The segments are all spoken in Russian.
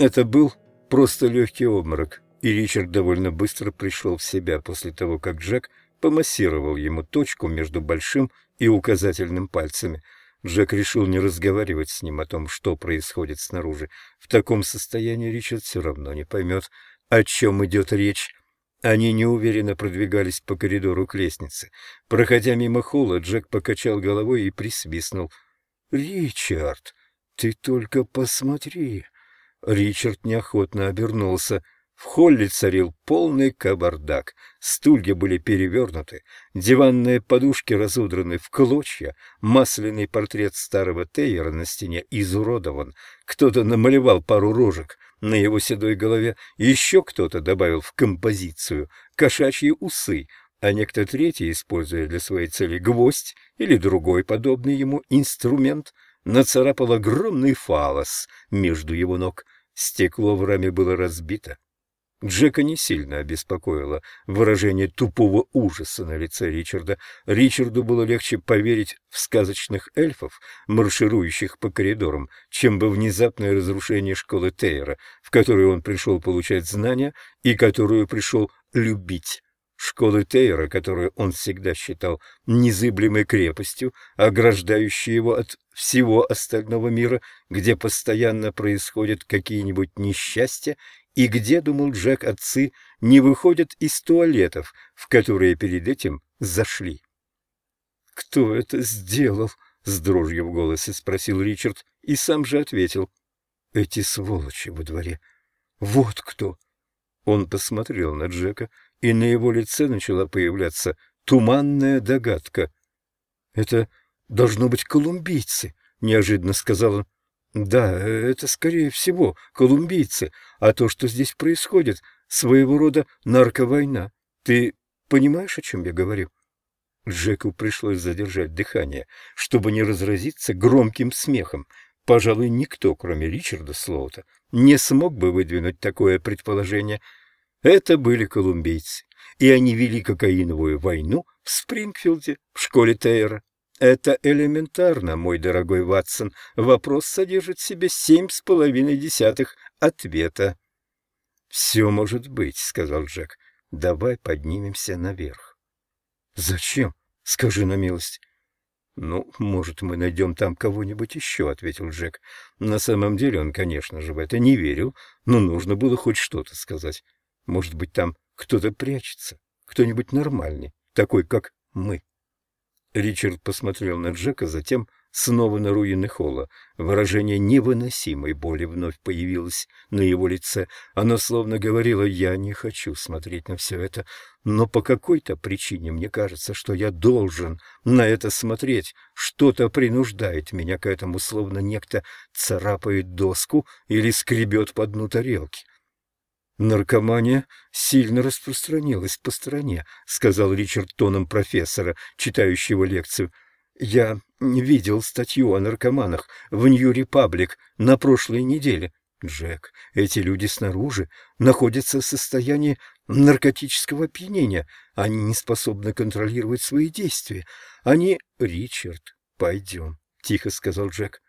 Это был просто легкий обморок, и Ричард довольно быстро пришел в себя после того, как Джек помассировал ему точку между большим и указательным пальцами. Джек решил не разговаривать с ним о том, что происходит снаружи. В таком состоянии Ричард все равно не поймет, о чем идет речь. Они неуверенно продвигались по коридору к лестнице. Проходя мимо холла, Джек покачал головой и присвистнул. «Ричард, ты только посмотри!» Ричард неохотно обернулся. В холле царил полный кабардак. Стулья были перевернуты, диванные подушки разодраны в клочья, масляный портрет старого Тейера на стене изуродован. Кто-то намалевал пару рожек на его седой голове, еще кто-то добавил в композицию кошачьи усы, а некто третий, используя для своей цели гвоздь или другой подобный ему инструмент, нацарапал огромный фалос между его ног. Стекло в раме было разбито. Джека не сильно обеспокоило выражение тупого ужаса на лице Ричарда. Ричарду было легче поверить в сказочных эльфов, марширующих по коридорам, чем бы внезапное разрушение школы Тейра, в которую он пришел получать знания и которую пришел любить. Школы Тейра, которую он всегда считал незыблемой крепостью, ограждающей его от всего остального мира, где постоянно происходят какие-нибудь несчастья и где, думал Джек, отцы не выходят из туалетов, в которые перед этим зашли. «Кто это сделал?» — с дрожью в голосе спросил Ричард и сам же ответил. «Эти сволочи во дворе. Вот кто!» Он посмотрел на Джека, и на его лице начала появляться туманная догадка. «Это должно быть колумбийцы», — неожиданно сказал он. Да, это скорее всего колумбийцы, а то, что здесь происходит, своего рода нарковойна. Ты понимаешь, о чем я говорю? Джеку пришлось задержать дыхание, чтобы не разразиться громким смехом. Пожалуй, никто, кроме Ричарда Слоута, не смог бы выдвинуть такое предположение. Это были колумбийцы, и они вели кокаиновую войну в Спрингфилде, в школе Тейра. Это элементарно, мой дорогой Ватсон. Вопрос содержит в себе семь с половиной десятых ответа. «Все может быть», — сказал Джек. «Давай поднимемся наверх». «Зачем? Скажи на милость». «Ну, может, мы найдем там кого-нибудь еще», — ответил Джек. На самом деле он, конечно же, в это не верил, но нужно было хоть что-то сказать. Может быть, там кто-то прячется, кто-нибудь нормальный, такой, как мы. Ричард посмотрел на Джека, затем снова на руины холла. Выражение невыносимой боли вновь появилось на его лице. Оно словно говорило «Я не хочу смотреть на все это, но по какой-то причине мне кажется, что я должен на это смотреть. Что-то принуждает меня к этому, словно некто царапает доску или скребет по дну тарелки. «Наркомания сильно распространилась по стране», — сказал Ричард тоном профессора, читающего лекцию. «Я видел статью о наркоманах в Нью-Репаблик на прошлой неделе. Джек, эти люди снаружи находятся в состоянии наркотического опьянения. Они не способны контролировать свои действия. Они... Ричард, пойдем», — тихо сказал Джек.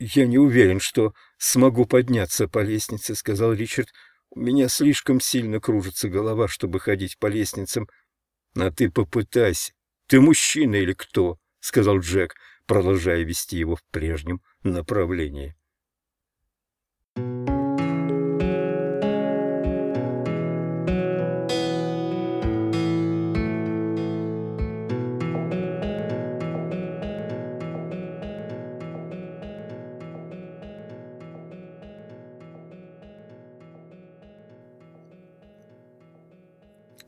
«Я не уверен, что смогу подняться по лестнице», — сказал Ричард. У меня слишком сильно кружится голова, чтобы ходить по лестницам. А ты попытайся. Ты мужчина или кто? — сказал Джек, продолжая вести его в прежнем направлении.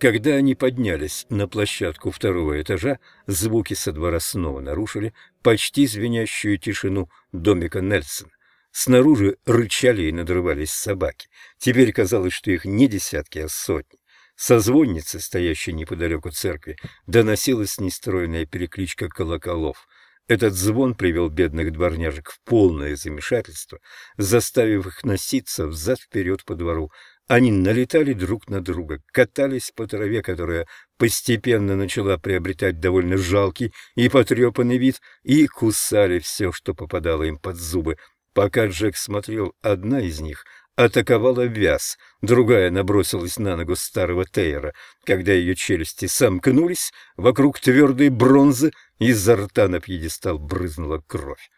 Когда они поднялись на площадку второго этажа, звуки со двора снова нарушили почти звенящую тишину домика Нельсон. Снаружи рычали и надрывались собаки. Теперь казалось, что их не десятки, а сотни. Со звонницы, стоящей неподалеку церкви, доносилась нестроенная перекличка колоколов. Этот звон привел бедных дворняжек в полное замешательство, заставив их носиться взад-вперед по двору, они налетали друг на друга, катались по траве, которая постепенно начала приобретать довольно жалкий и потрепанный вид, и кусали все, что попадало им под зубы. Пока Джек смотрел, одна из них атаковала вяз, другая набросилась на ногу старого Тейра. Когда ее челюсти сомкнулись, вокруг твердой бронзы изо рта на пьедестал брызнула кровь.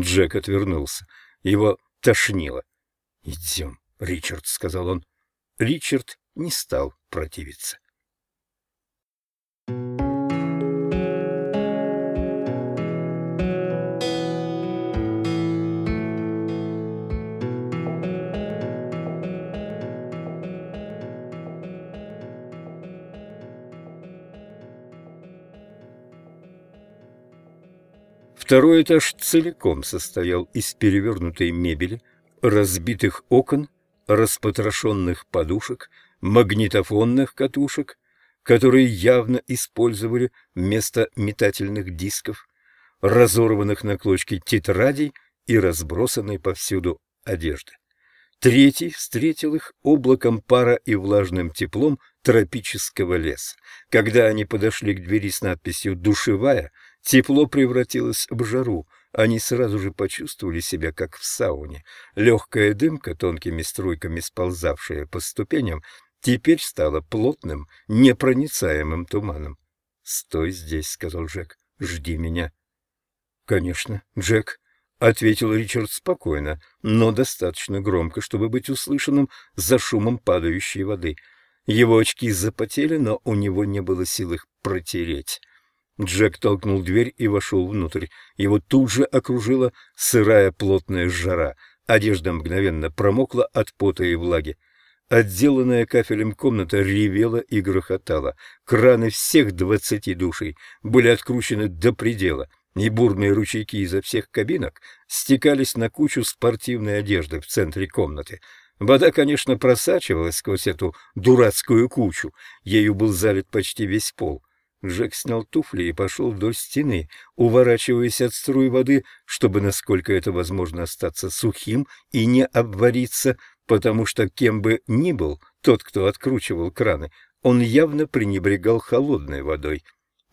Джек отвернулся. Его тошнило. «Идем, Ричард», — сказал он. Ричард не стал противиться. Второй этаж целиком состоял из перевернутой мебели, разбитых окон, распотрошенных подушек, магнитофонных катушек, которые явно использовали вместо метательных дисков, разорванных на клочки тетрадей и разбросанной повсюду одежды. Третий встретил их облаком пара и влажным теплом тропического леса. Когда они подошли к двери с надписью «Душевая», Тепло превратилось в жару. Они сразу же почувствовали себя, как в сауне. Легкая дымка, тонкими струйками сползавшая по ступеням, теперь стала плотным, непроницаемым туманом. «Стой здесь», — сказал Джек. «Жди меня». «Конечно, Джек», — ответил Ричард спокойно, но достаточно громко, чтобы быть услышанным за шумом падающей воды. Его очки запотели, но у него не было сил их протереть. Джек толкнул дверь и вошел внутрь. Его тут же окружила сырая плотная жара. Одежда мгновенно промокла от пота и влаги. Отделанная кафелем комната ревела и грохотала. Краны всех двадцати душей были откручены до предела, и бурные ручейки изо всех кабинок стекались на кучу спортивной одежды в центре комнаты. Вода, конечно, просачивалась сквозь эту дурацкую кучу. Ею был залит почти весь пол. Джек снял туфли и пошел вдоль стены, уворачиваясь от струй воды, чтобы, насколько это возможно, остаться сухим и не обвариться, потому что кем бы ни был тот, кто откручивал краны, он явно пренебрегал холодной водой.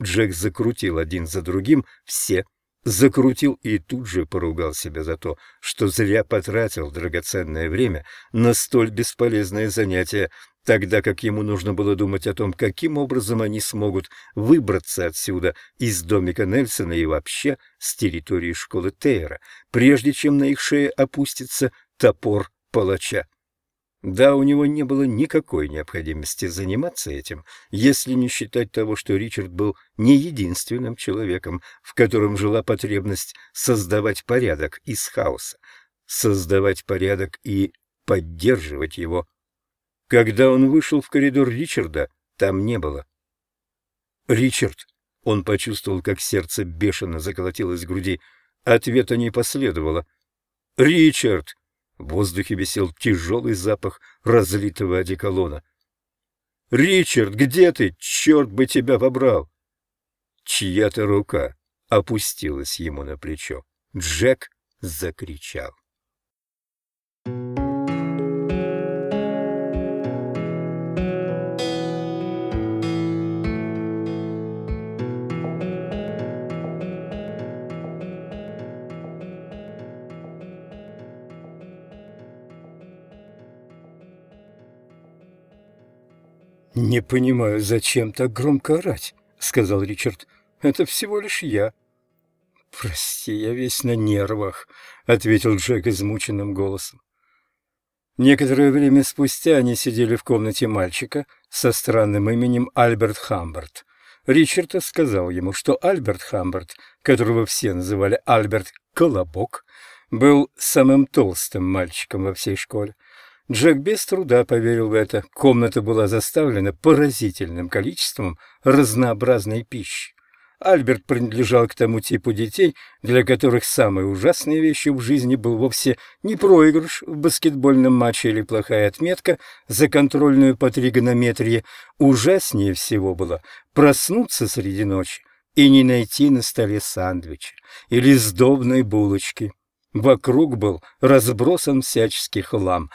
Джек закрутил один за другим все закрутил и тут же поругал себя за то, что зря потратил драгоценное время на столь бесполезное занятие, тогда как ему нужно было думать о том, каким образом они смогут выбраться отсюда, из домика Нельсона и вообще с территории школы Тейра, прежде чем на их шее опустится топор палача. Да, у него не было никакой необходимости заниматься этим, если не считать того, что Ричард был не единственным человеком, в котором жила потребность создавать порядок из хаоса, создавать порядок и поддерживать его. Когда он вышел в коридор Ричарда, там не было. «Ричард!» — он почувствовал, как сердце бешено заколотилось в груди. Ответа не последовало. «Ричард!» В воздухе висел тяжелый запах разлитого одеколона. «Ричард, где ты? Черт бы тебя побрал!» Чья-то рука опустилась ему на плечо. Джек закричал. «Не понимаю, зачем так громко орать?» — сказал Ричард. «Это всего лишь я». «Прости, я весь на нервах», — ответил Джек измученным голосом. Некоторое время спустя они сидели в комнате мальчика со странным именем Альберт Хамберт. Ричард сказал ему, что Альберт Хамберт, которого все называли Альберт Колобок, был самым толстым мальчиком во всей школе. Джек без труда поверил в это. Комната была заставлена поразительным количеством разнообразной пищи. Альберт принадлежал к тому типу детей, для которых самой ужасной вещью в жизни был вовсе не проигрыш в баскетбольном матче или плохая отметка за контрольную по тригонометрии. Ужаснее всего было проснуться среди ночи и не найти на столе сандвича или сдобной булочки. Вокруг был разбросан всяческий хлам,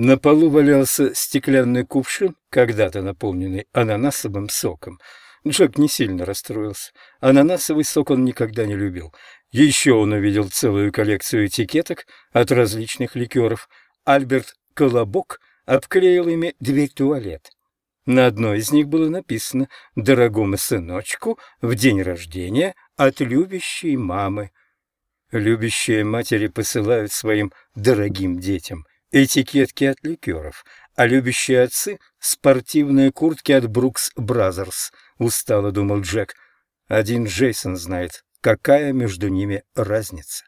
на полу валялся стеклянный кувшин, когда-то наполненный ананасовым соком. Джек не сильно расстроился. Ананасовый сок он никогда не любил. Еще он увидел целую коллекцию этикеток от различных ликеров. Альберт Колобок обклеил ими дверь туалет. На одной из них было написано «Дорогому сыночку в день рождения от любящей мамы». Любящие матери посылают своим дорогим детям этикетки от ликеров, а любящие отцы — спортивные куртки от Brooks Brothers, устало думал Джек. Один Джейсон знает, какая между ними разница.